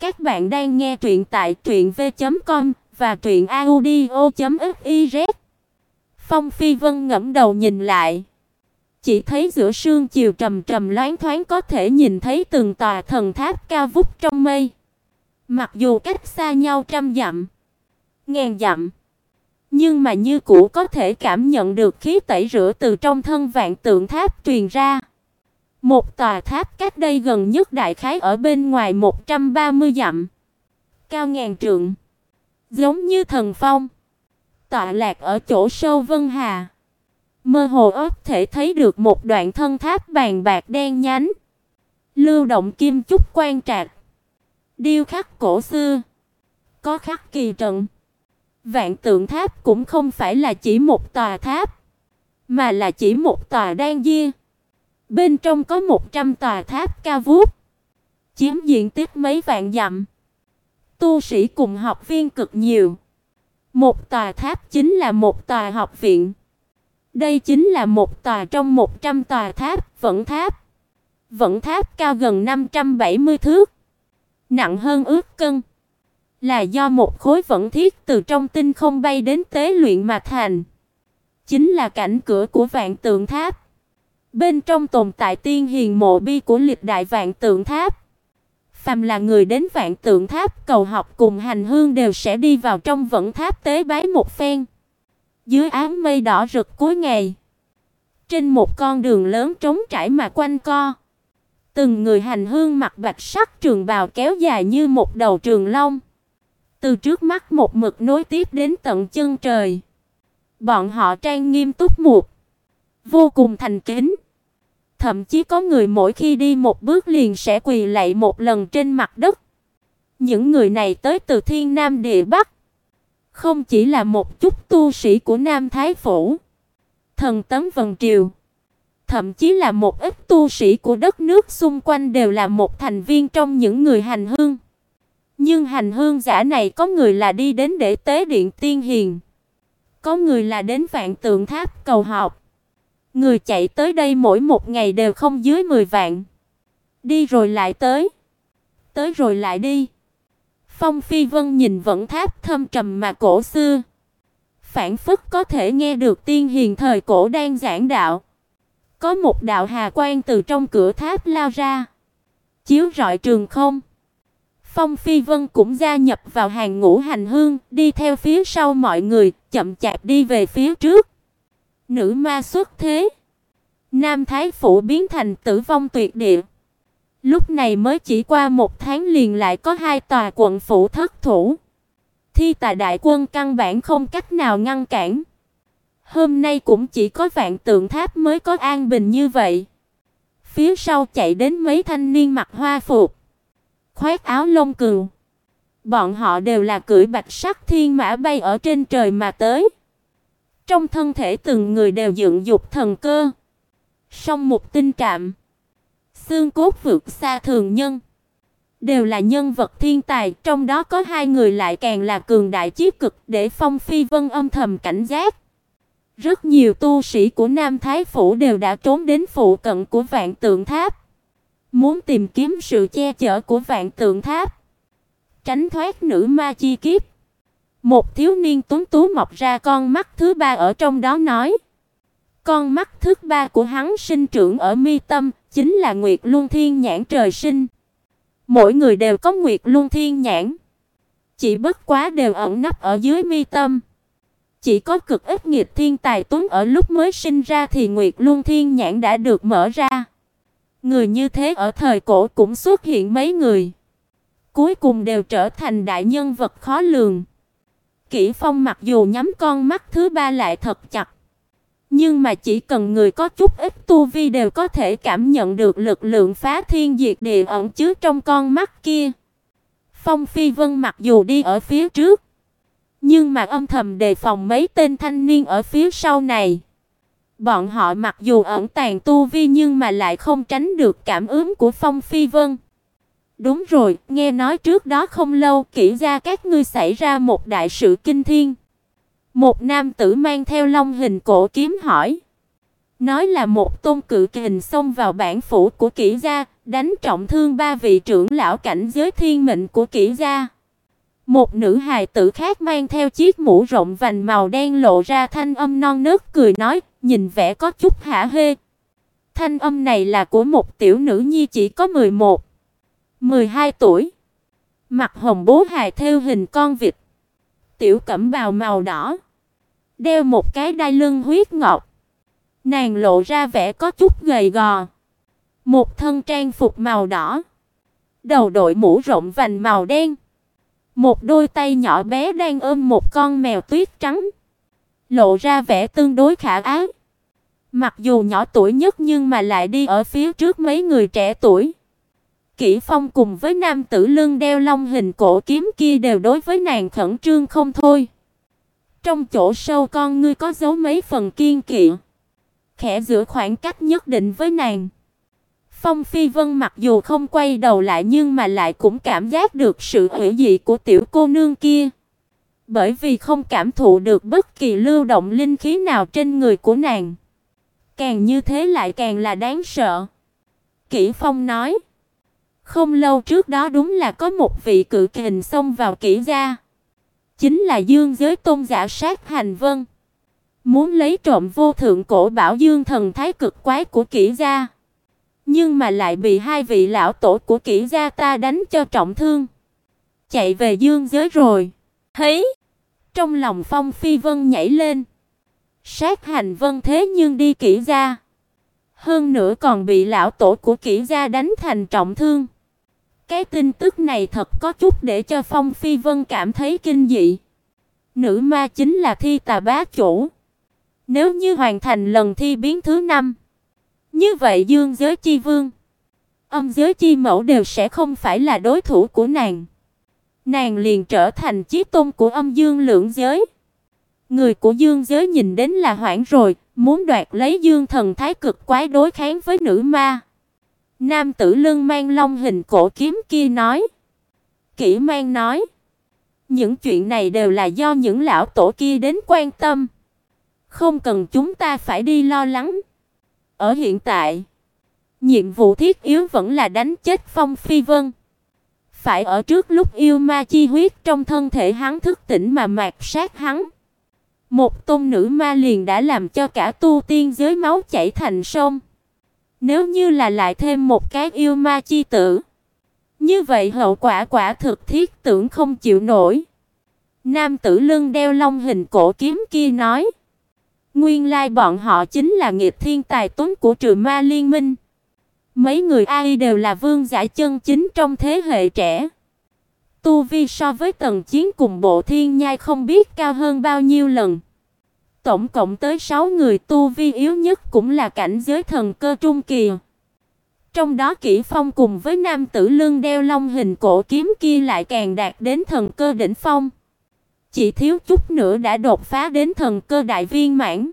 Các bạn đang nghe truyện tại truyệnv.com và truyệnaudio.fiz. Phong Phi Vân ngẩng đầu nhìn lại, chỉ thấy giữa sương chiều trầm trầm loáng thoáng có thể nhìn thấy từng tòa thần tháp cao vút trong mây. Mặc dù cách xa nhau trăm dặm, ngàn dặm, nhưng mà như cũ có thể cảm nhận được khí tẩy rửa từ trong thân vạn tượng tháp truyền ra. Một tòa tháp cách đây gần nhất đại khái ở bên ngoài 130 dặm, cao ngàn trượng, giống như thần phong, tọa lạc ở chỗ sâu Vân Hà. Mơ hồ ớt thể thấy được một đoạn thân tháp bàn bạc đen nhánh, lưu động kim chúc quan trạc, điêu khắc cổ xưa, có khắc kỳ trận. Vạn Tượng Tháp cũng không phải là chỉ một tòa tháp, mà là chỉ một tòa đan diên Bên trong có 100 tòa tháp cao vút, chiếm diện tích mấy vạn dặm. Tu sĩ cùng học viên cực nhiều. Một tòa tháp chính là một tòa học viện. Đây chính là một tòa trong 100 tòa tháp, vận tháp. Vận tháp cao gần 570 thước, nặng hơn ước cân, là do một khối vận thiết từ trong tinh không bay đến tế luyện mà thành. Chính là cảnh cửa của Vạn Tượng Tháp. Bên trong tồn tại tiên hiền mộ bi của lịch đại Vạn Tượng Tháp. Phàm là người đến Vạn Tượng Tháp cầu học cùng hành hương đều sẽ đi vào trong vận tháp tế bái một phen. Dưới ám mây đỏ rực cuối ngày, trên một con đường lớn trống trải mà quanh co, từng người hành hương mặc bạch sắc trường bào kéo dài như một đầu trường long, từ trước mắt một mực nối tiếp đến tận chân trời. Bọn họ trang nghiêm túc mục, vô cùng thành kính. Thậm chí có người mỗi khi đi một bước liền sẽ quỳ lạy một lần trên mặt đất. Những người này tới từ Thiên Nam địa Bắc, không chỉ là một chút tu sĩ của Nam Thái phủ, thần tấm vần triều, thậm chí là một ít tu sĩ của đất nước xung quanh đều là một thành viên trong những người hành hương. Nhưng hành hương giả này có người là đi đến để tế điện tiên hiền, có người là đến vạn tượng tháp cầu học. Người chạy tới đây mỗi một ngày đều không dưới 10 vạn. Đi rồi lại tới, tới rồi lại đi. Phong Phi Vân nhìn vẫn tháp thâm trầm mà cổ xưa, phản phất có thể nghe được tiên hiền thời cổ đang giảng đạo. Có một đạo hà quang từ trong cửa tháp lao ra, chiếu rọi trường không. Phong Phi Vân cũng gia nhập vào hàng ngũ hành hương, đi theo phía sau mọi người, chậm chạp đi về phía trước. Nữ ma xuất thế. Nam Thái phủ biến thành tử vong tuyệt địa. Lúc này mới chỉ qua một tháng liền lại có hai tòa quận phủ thất thủ. Thi tà đại quân căn bản không cách nào ngăn cản. Hôm nay cũng chỉ có vạn tượng tháp mới có an bình như vậy. Phía sau chạy đến mấy thanh niên mặc hoa phục, khoác áo lông cừu. Bọn họ đều là cưỡi bạch sắc thiên mã bay ở trên trời mà tới. Trong thân thể từng người đều dựng dục thần cơ, song một tinh trạm, xương cốt vượt xa thường nhân, đều là nhân vật thiên tài, trong đó có hai người lại càng là cường đại chí cực, để Phong Phi Vân âm thầm cảnh giác. Rất nhiều tu sĩ của Nam Thái phủ đều đã trốn đến phụ cận của Vạn Tượng Tháp, muốn tìm kiếm sự che chở của Vạn Tượng Tháp, tránh thoát nữ ma chi kiếp. Một thiếu niên tuấn tú mọc ra con mắt thứ ba ở trong đó nói. Con mắt thứ ba của hắn sinh trưởng ở mi tâm, chính là Nguyệt Luân Thiên nhãn trời sinh. Mỗi người đều có Nguyệt Luân Thiên nhãn, chỉ bất quá đều ẩn nấp ở dưới mi tâm. Chỉ có cực ít nghiệt thiên tài tuấn ở lúc mới sinh ra thì Nguyệt Luân Thiên nhãn đã được mở ra. Người như thế ở thời cổ cũng xuất hiện mấy người, cuối cùng đều trở thành đại nhân vật khó lường. Kỷ Phong mặc dù nhắm con mắt thứ ba lại thật chặt, nhưng mà chỉ cần người có chút ít tu vi đều có thể cảm nhận được lực lượng phá thiên diệt địa ẩn chứa trong con mắt kia. Phong Phi Vân mặc dù đi ở phía trước, nhưng mà âm thầm đề phòng mấy tên thanh niên ở phía sau này. Bọn họ mặc dù ẩn tàng tu vi nhưng mà lại không tránh được cảm ứng của Phong Phi Vân. Đúng rồi, nghe nói trước đó không lâu, kỹ gia các ngươi xảy ra một đại sự kinh thiên. Một nam tử mang theo long hình cổ kiếm hỏi. Nói là một tôn cự kình xông vào bản phủ của kỹ gia, đánh trọng thương ba vị trưởng lão cảnh giới thiên mệnh của kỹ gia. Một nữ hài tử khác mang theo chiếc mũ rộng vành màu đen lộ ra thanh âm non nớt cười nói, nhìn vẻ có chút hả hê. Thanh âm này là của một tiểu nữ nhi chỉ có 11, 12 tuổi. Mặt hồng bố hài theo hình con vịt. Tiểu cẩm bào màu đỏ, đeo một cái đai lưng huyết ngọc. Nàng lộ ra vẻ có chút gầy gò. Một thân trang phục màu đỏ, đầu đội mũ rộng vành màu đen. Một đôi tay nhỏ bé đang ôm một con mèo tuyết trắng, lộ ra vẻ tương đối khả ái. Mặc dù nhỏ tuổi nhất nhưng mà lại đi ở phía trước mấy người trẻ tuổi. Kỷ Phong cùng với nam tử lưng đeo long hình cổ kiếm kia đều đối với nàng khẩn trương không thôi. Trong chỗ sâu con ngươi có dấu mấy phần kiên kỵ, khẽ giữ khoảng cách nhất định với nàng. Phong Phi Vân mặc dù không quay đầu lại nhưng mà lại cũng cảm giác được sự hủy dị của tiểu cô nương kia. Bởi vì không cảm thụ được bất kỳ lưu động linh khí nào trên người của nàng. Càng như thế lại càng là đáng sợ. Kỷ Phong nói, không lâu trước đó đúng là có một vị cự kình xông vào kỹ gia. Chính là Dương Giới Tôn giả sát hành vân. Muốn lấy trộm vô thượng cổ bảo Dương thần thái cực quái của kỹ gia. Nhưng mà lại bị hai vị lão tổ của kỹ gia ta đánh cho trọng thương. Chạy về Dương Giới rồi. Thấy, trong lòng Phong Phi Vân nhảy lên. Sát hành vân thế nhưng đi kỹ gia. Hơn nữa còn bị lão tổ của kỹ gia đánh thành trọng thương. Cái tin tức này thật có chút để cho Phong Phi Vân cảm thấy kinh dị. Nữ ma chính là thi tà bá chủ. Nếu như hoàn thành lần thi biến thứ năm, như vậy Dương giới chi vương, âm giới chi mẫu đều sẽ không phải là đối thủ của nàng. Nàng liền trở thành chí tôn của âm dương lượng giới. Người của Dương giới nhìn đến là hoảng rồi, muốn đoạt lấy Dương thần thái cực quái đối kháng với nữ ma. Nam tử lưng mang long hình cổ kiếm kia nói. Kỷ mang nói. Những chuyện này đều là do những lão tổ kia đến quan tâm. Không cần chúng ta phải đi lo lắng. Ở hiện tại, nhiệm vụ thiết yếu vẫn là đánh chết Phong Phi Vân. Phải ở trước lúc yêu ma chi huyết trong thân thể hắn thức tỉnh mà mạt sát hắn. Một tôn nữ ma liền đã làm cho cả tu tiên giới máu chảy thành sông. Nếu như là lại thêm một cái yêu ma chi tử, như vậy hậu quả quả thực thiết tưởng không chịu nổi. Nam tử lưng đeo long hình cổ kiếm kia nói, nguyên lai bọn họ chính là nghiệp thiên tài tuấn của trừ ma liên minh. Mấy người ai đều là vương giả chân chính trong thế hệ trẻ. Tu vi so với tầng chiến cùng bộ thiên nhai không biết cao hơn bao nhiêu lần. Tổng cộng tới 6 người tu vi yếu nhất cũng là cảnh giới thần cơ trung kỳ. Trong đó Kỷ Phong cùng với nam tử lưng đeo long hình cổ kiếm kia lại càng đạt đến thần cơ đỉnh phong. Chỉ thiếu chút nữa đã đột phá đến thần cơ đại viên mãn.